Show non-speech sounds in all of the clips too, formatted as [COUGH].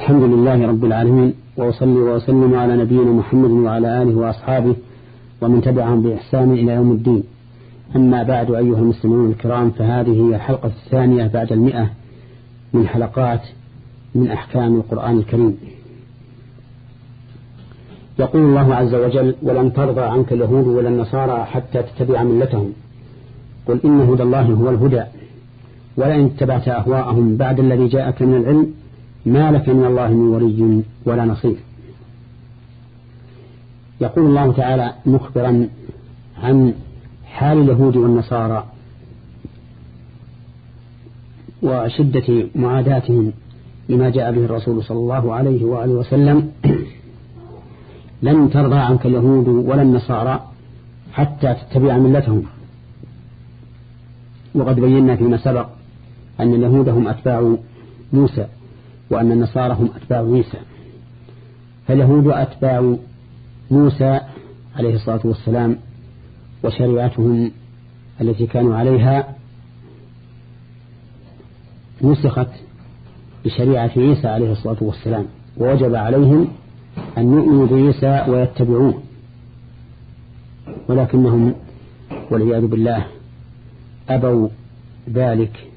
الحمد لله رب العالمين وأصلي وأسلم على نبينا محمد وعلى آله وأصحابه ومن تبعهم بإحسان إلى يوم الدين. أما بعد أيها المسلمون الكرام فهذه هي الحلقة الثانية بعد المئة من حلقات من أحكام القرآن الكريم. يقول الله عز وجل ولن ترضى عنك اليهود ولا النصارى حتى تتبع ملتهم. قل إن هدى الله هو الهدى. ولئن اتبعت أهواءهم بعد الذي جاءك من العلم ما لك من الله من ولي ولا نصير. يقول الله تعالى مخبرا عن حال اليهود والنصارى وشدة معاداتهم لما جاء به الرسول صلى الله عليه وآله وسلم. [CLEARS THROAT] لن ترضى عنك اليهود ولا النصارى حتى تتبع ملتهم. وقد بينا فيما سبق أن اليهود هم أتباع موسى. وأن النصارى هم أتباع عيسى فاليهود أتباع موسى عليه الصلاة والسلام وشريعتهم التي كانوا عليها نسخت بشريعة عيسى عليه الصلاة والسلام ووجب عليهم أن يؤمنوا بعيسى ويتبعوه. ولكنهم والعياذ بالله أبوا ذلك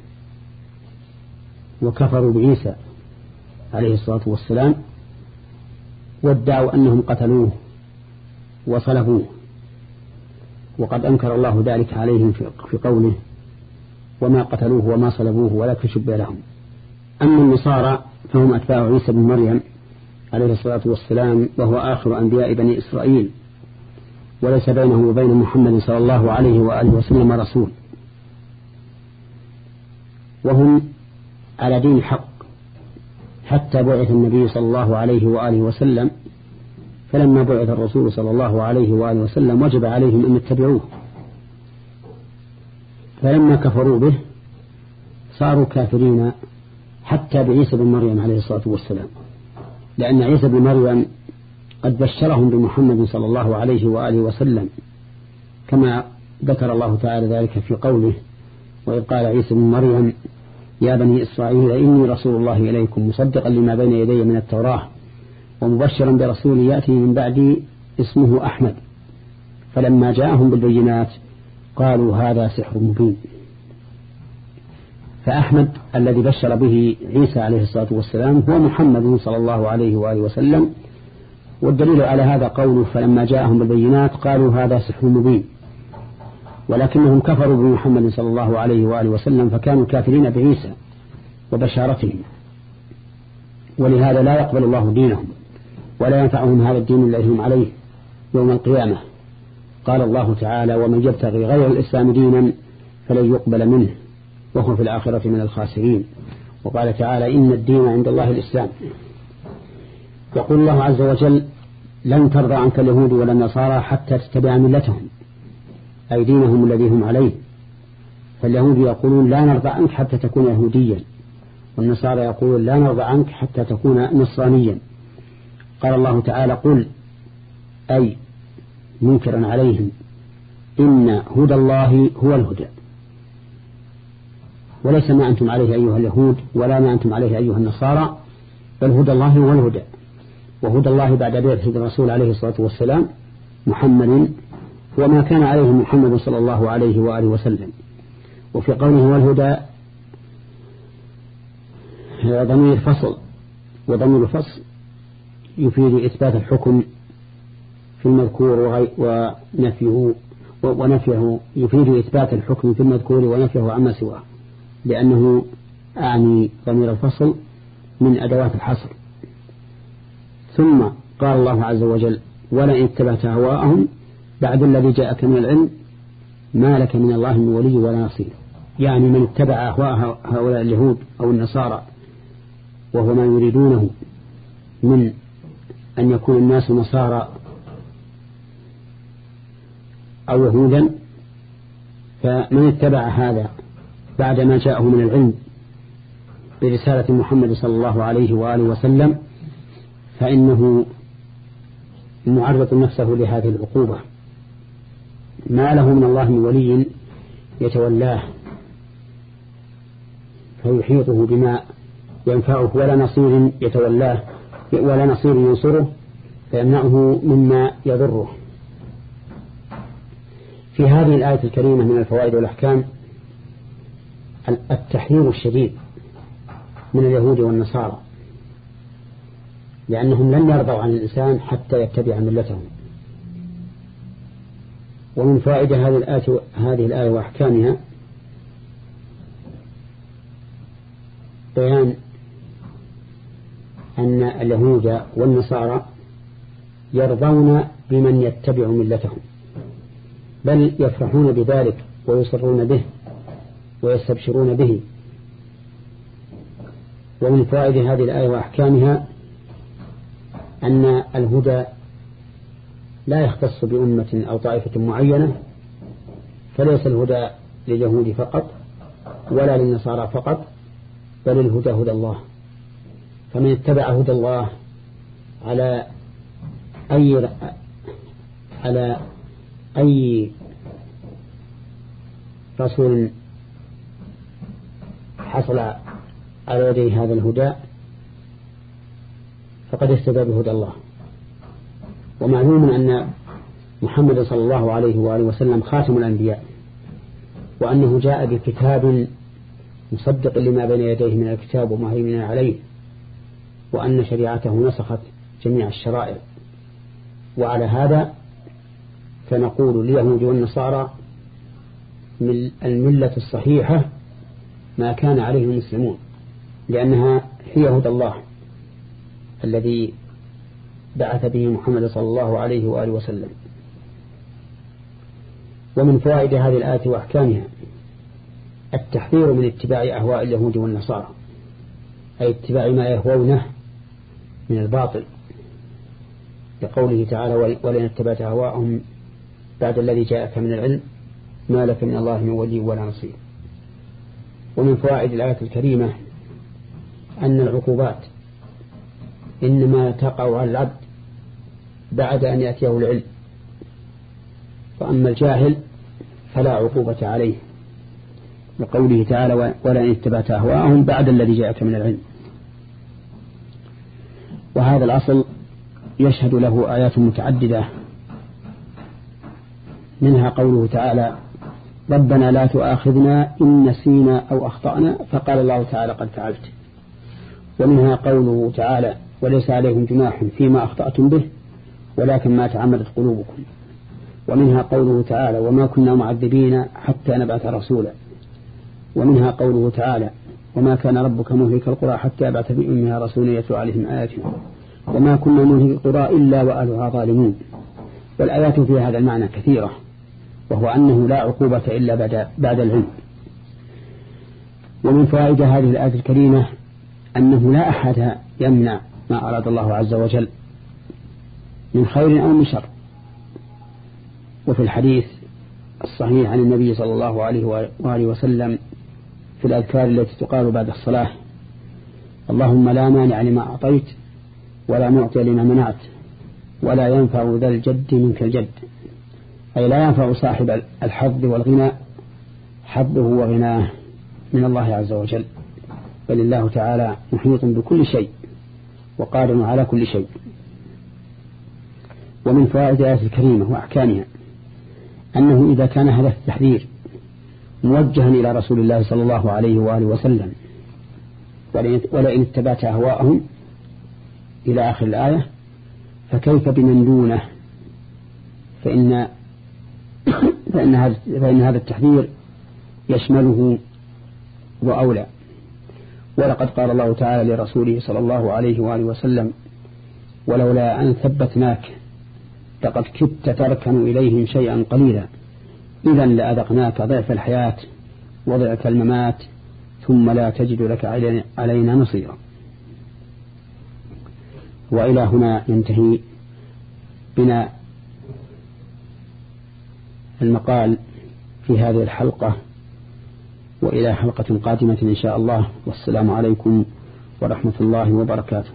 وكفروا بعيسى. عليه الصلاة والسلام وادعوا أنهم قتلوه وصلبوه وقد أنكر الله ذلك عليهم في قوله وما قتلوه وما صلبوه ولكن شبه لهم. أما النصارى فهم أتباع عيسى بن مريم عليه الصلاة والسلام وهو آخر أنبياء بني إسرائيل وليس بينه وبين محمد صلى الله عليه وآله وسلم رسول. وهم على دين حق حتى بعث النبي صلى الله عليه وآله وسلم فلما بعث الرسول صلى الله عليه وآله وسلم وجب عليهم أن يتبعوه. فلما كفروا به صاروا كافرين حتى بعيسى بن مريم عليه الصلاة والسلام. لأن عيسى بن مريم قد بشرهم بمحمد صلى الله عليه وآله وسلم كما ذكر الله تعالى ذلك في قوله وإذ قال عيسى بن مريم يا بني إسرائيل إني رسول الله إليكم مصدقا لما بين يدي من التوراة ومبشرا برسول يأتي من بعدي اسمه أحمد. فلما جاءهم بالبينات قالوا هذا سحر مبين. فأحمد الذي بشر به عيسى عليه الصلاة والسلام هو محمد صلى الله عليه وآله وسلم. والدليل على هذا قوله فلما جاءهم بالبينات قالوا هذا سحر مبين. ولكنهم كفروا بمحمد صلى الله عليه وآله وسلم فكانوا كافرين بعيسى وبشارته ولهذا لا يقبل الله دينهم ولا ينفعهم هذا الدين الذي هم عليه يوم القيامة. قال الله تعالى ومن يبتغي غير الإسلام دينا فلن يقبل منه وهو في الآخرة من الخاسرين. وقال تعالى إن الدين عند الله الإسلام. يقول الله عز وجل لن ترضى عنك اليهود ولا النصارى حتى تتبع ملتهم. أي دينهم الذي هم عليه. فاليهود يقولون لا نرضى عنك حتى تكون يهوديا. والنصارى يقولون لا نرضى عنك حتى تكون نصرانيا. قال الله تعالى قل أي منكرا عليهم إن هدى الله هو الهدى. وليس ما أنتم عليه أيها اليهود ولا ما أنتم عليه أيها النصارى بل هدى الله هو الهدى وهدى الله بعد بعثة الرسول عليه الصلاة والسلام محمد وما كان عليه محمد صلى الله عليه وآله وسلم. وفي قوله والهدى ضمير فصل وضمير الفصل يفيد إثبات الحكم في المذكور ونفيه ونفيه يفيد إثبات الحكم في المذكور ونفيه عما سواه لأنه أعني ضمير الفصل من أدوات الحصر. ثم قال الله عز وجل ولئن اتبعت هواءهم بعد الذي جاءك من العلم ما لك من الله من ولي ولا نصير. يعني من اتبع أهواء هؤلاء اليهود أو النصارى وهو ما يريدونه من أن يكون الناس نصارى أو يهودا فمن اتبع هذا بعدما جاءه من العلم برسالة محمد صلى الله عليه وآله وسلم فإنه معرض نفسه لهذه العقوبة. ما له من الله من ولي يتولاه. فيحيطه بما ينفعه ولا نصير يتولاه ولا نصير ينصره فيمنعه مما يضره. في هذه الآية الكريمة من الفوائد والأحكام التحذير الشديد من اليهود والنصارى لأنهم لن يرضوا عن الإنسان حتى يتبع ملتهم. ومن فائدة هذه الآية, هذه الآية وأحكامها بيان أن اليهود والنصارى يرضون بمن يتبع ملتهم بل يفرحون بذلك ويصرون به ويستبشرون به. ومن فوائد هذه الآية وأحكامها أن الهدى لا يختص بأمة أو طائفة معينة فليس الهدى لليهود فقط ولا للنصارى فقط بل الهدى هدى الله. فمن اتبع هدى الله على أي على أي رسول حصل على يديه هذا الهدى فقد اهتدى بهدى الله. ومعلوم أن محمد صلى الله عليه وآله وسلم خاتم الأنبياء وأنه جاء بكتاب مصدق لما بين يديه من الكتاب ومهيمن عليه وأن شريعته نسخت جميع الشرائع. وعلى هذا فنقول لليهود والنصارى من الملة الصحيحة ما كان عليه المسلمون لأنها هي هدى الله الذي بعث به محمد صلى الله عليه وآله وسلم. ومن فوائد هذه الآية وأحكامها التحذير من اتباع أهواء اليهود والنصارى أي اتباع ما يهوونه من الباطل لقوله تعالى ولن اتبعت أهواءهم بعد الذي جاءك من العلم ما لك من الله من ولي ولا نصير. ومن فوائد الآية الكريمة أن العقوبات إنما تقع على العبد بعد أن يأتيه العلم. وأما الجاهل فلا عقوبة عليه لقوله تعالى ولئن اتبعت أهواءهم بعد الذي جاءك من العلم. وهذا الأصل يشهد له آيات متعددة. منها قوله تعالى ربنا لا تؤاخذنا إن نسينا أو أخطأنا فقال الله تعالى قد فعلت. ومنها قوله تعالى وليس عليهم جناح فيما أخطأتم به ولكن ما تعمدت قلوبكم. ومنها قوله تعالى وما كنا معذبين حتى نبعث رسولا. ومنها قوله تعالى وما كان ربك مهلك القرى حتى يبعث بأمها رسولا يتلو عليهم آياتنا. وما كنا مهلك القرى إلا وأهلها ظالمون. والآيات في هذا المعنى كثيرة وهو أنه لا عقوبة إلا بعد, بعد العلم. ومن فوائد هذه الآية الكريمة أنه لا أحد يمنع ما أراد الله عز وجل من خير أو من شر. وفي الحديث الصحيح عن النبي صلى الله عليه وآله وسلم في الأذكار التي تقال بعد الصلاة اللهم لا مانع لما أعطيت ولا معطي لما منعت ولا ينفع ذا الجد منك الجد. أي لا ينفع صاحب الحظ والغنى حظه وغناه من الله عز وجل. بل الله تعالى محيط بكل شيء وقادر على كل شيء. ومن فوائد الآية الكريمة وأحكامها أنه إذا كان هذا التحذير موجها إلى رسول الله صلى الله عليه وآله وسلم ولئن اتبعت أهواءهم إلى آخر الآية فكيف بمن دونه؟ فإن فإن هذا فإن هذا التحذير يشمله وأولى. ولقد قال الله تعالى لرسوله صلى الله عليه وآله وسلم ولولا أن ثبتناك لقد كدت تركن إليهم شيئا قليلا. إذا لأذقناك ضعف الحياة وضعف الممات ثم لا تجد لك علينا نصيرا. وإلى هنا ينتهي بنا المقال في هذه الحلقة وإلى حلقة قادمة إن شاء الله. والسلام عليكم ورحمة الله وبركاته.